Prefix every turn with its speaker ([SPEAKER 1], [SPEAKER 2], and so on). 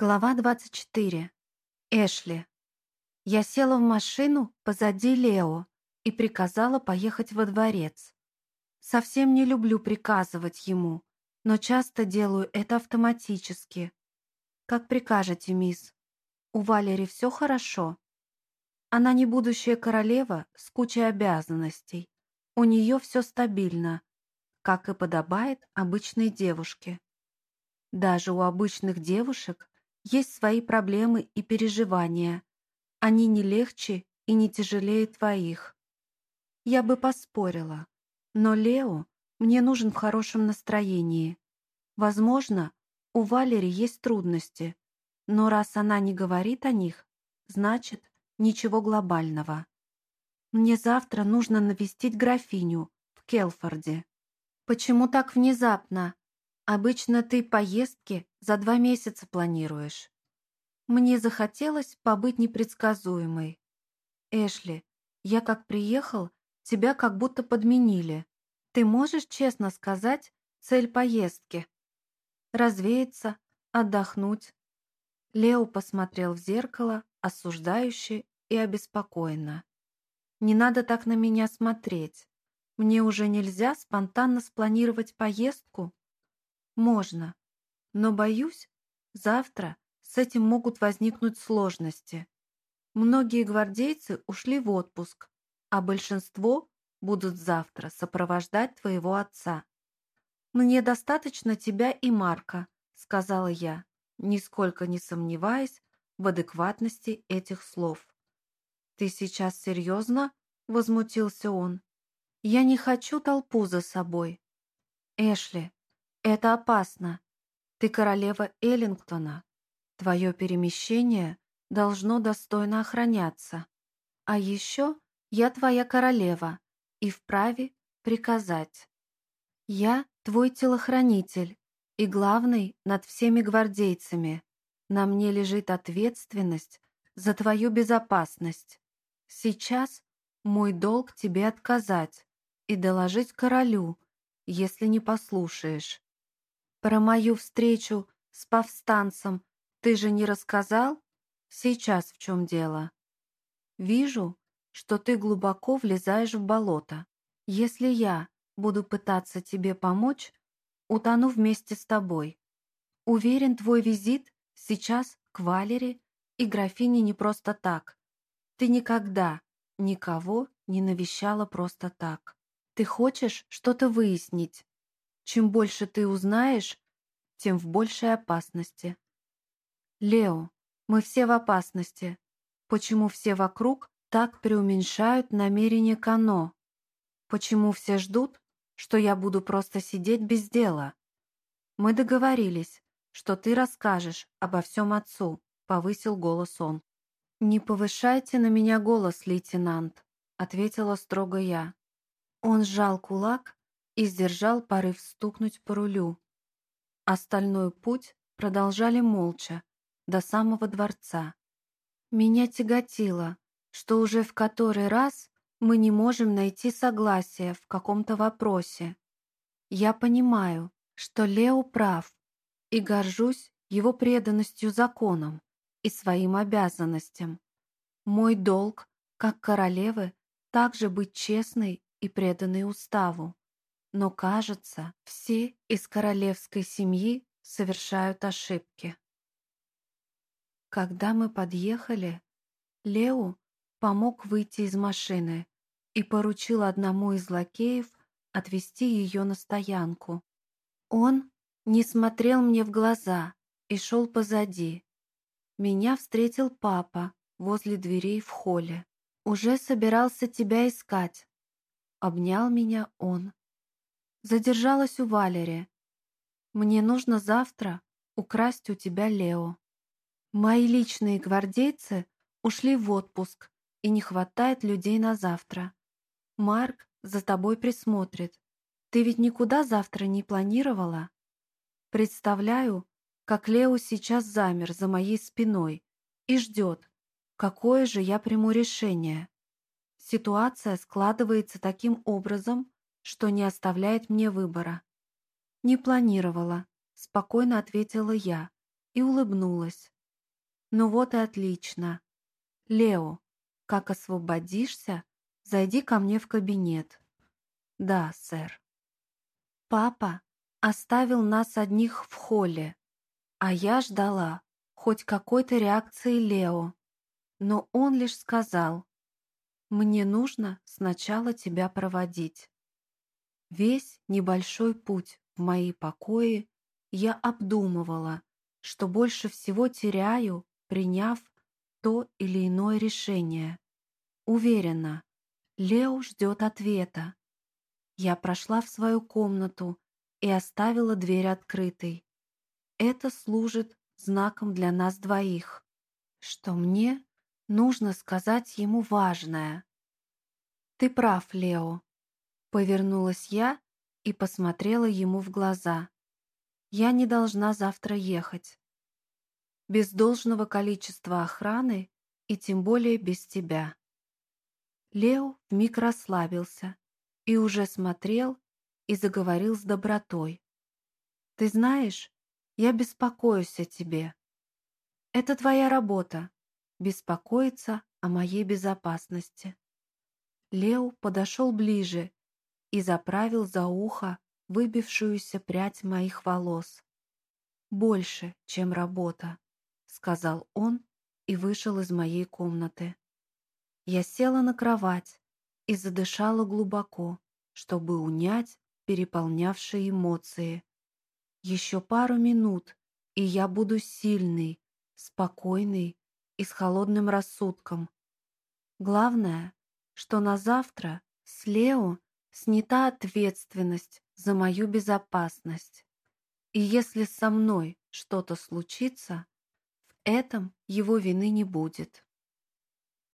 [SPEAKER 1] Глава 24. Эшли. Я села в машину позади Лео и приказала поехать во дворец. Совсем не люблю приказывать ему, но часто делаю это автоматически. Как прикажете, мисс. У Валери все хорошо. Она не будущая королева с кучей обязанностей. У нее все стабильно, как и подобает обычной девушке. Даже у обычных девушек есть свои проблемы и переживания. Они не легче и не тяжелее твоих. Я бы поспорила. Но Лео мне нужен в хорошем настроении. Возможно, у Валери есть трудности, но раз она не говорит о них, значит, ничего глобального. Мне завтра нужно навестить графиню в Келфорде. Почему так внезапно? Обычно ты поездки за два месяца планируешь. Мне захотелось побыть непредсказуемой. Эшли, я как приехал, тебя как будто подменили. Ты можешь честно сказать цель поездки? Развеяться, отдохнуть. Лео посмотрел в зеркало, осуждающе и обеспокоенно. Не надо так на меня смотреть. Мне уже нельзя спонтанно спланировать поездку? Можно. Но, боюсь, завтра с этим могут возникнуть сложности. Многие гвардейцы ушли в отпуск, а большинство будут завтра сопровождать твоего отца. «Мне достаточно тебя и Марка», — сказала я, нисколько не сомневаясь в адекватности этих слов. «Ты сейчас серьезно?» — возмутился он. «Я не хочу толпу за собой». «Эшли, это опасно. Ты королева Эллингтона. Твое перемещение должно достойно охраняться. А еще я твоя королева и вправе приказать. Я твой телохранитель и главный над всеми гвардейцами. На мне лежит ответственность за твою безопасность. Сейчас мой долг тебе отказать и доложить королю, если не послушаешь. Про мою встречу с повстанцем ты же не рассказал? Сейчас в чем дело? Вижу, что ты глубоко влезаешь в болото. Если я буду пытаться тебе помочь, утону вместе с тобой. Уверен, твой визит сейчас к Валере и графине не просто так. Ты никогда никого не навещала просто так. Ты хочешь что-то выяснить, чем больше ты узнаешь, тем в большей опасности. Лео, мы все в опасности. Почему все вокруг так преуменьшают намерение Кано? Почему все ждут, что я буду просто сидеть без дела? Мы договорились, что ты расскажешь обо всем отцу, повысил голос он. «Не повышайте на меня голос, лейтенант», — ответила строго я. Он сжал кулак и сдержал порыв стукнуть по рулю. Остальной путь продолжали молча, до самого дворца. Меня тяготило, что уже в который раз мы не можем найти согласия в каком-то вопросе. Я понимаю, что Лео прав, и горжусь его преданностью законам и своим обязанностям. Мой долг, как королевы, также быть честной и преданной уставу. Но, кажется, все из королевской семьи совершают ошибки. Когда мы подъехали, Лео помог выйти из машины и поручил одному из лакеев отвезти ее на стоянку. Он не смотрел мне в глаза и шел позади. Меня встретил папа возле дверей в холле. «Уже собирался тебя искать», Обнял меня он. Задержалась у Валери. Мне нужно завтра украсть у тебя Лео. Мои личные гвардейцы ушли в отпуск, и не хватает людей на завтра. Марк за тобой присмотрит. Ты ведь никуда завтра не планировала? Представляю, как Лео сейчас замер за моей спиной и ждет, какое же я приму решение. Ситуация складывается таким образом, что не оставляет мне выбора. «Не планировала», — спокойно ответила я, и улыбнулась. «Ну вот и отлично. Лео, как освободишься, зайди ко мне в кабинет». «Да, сэр». Папа оставил нас одних в холле, а я ждала хоть какой-то реакции Лео, но он лишь сказал, «Мне нужно сначала тебя проводить». Весь небольшой путь в мои покои я обдумывала, что больше всего теряю, приняв то или иное решение. Уверена, Лео ждет ответа. Я прошла в свою комнату и оставила дверь открытой. Это служит знаком для нас двоих, что мне нужно сказать ему важное. «Ты прав, Лео», — повернулась я и посмотрела ему в глаза. «Я не должна завтра ехать. Без должного количества охраны и тем более без тебя». Лео вмиг расслабился и уже смотрел и заговорил с добротой. «Ты знаешь, я беспокоюсь о тебе. Это твоя работа — беспокоиться о моей безопасности». Лео подошел ближе и заправил за ухо выбившуюся прядь моих волос. «Больше, чем работа», — сказал он и вышел из моей комнаты. Я села на кровать и задышала глубоко, чтобы унять переполнявшие эмоции. Еще пару минут, и я буду сильный, спокойный и с холодным рассудком. Главное, что на завтра с Лео снята ответственность за мою безопасность. И если со мной что-то случится, в этом его вины не будет.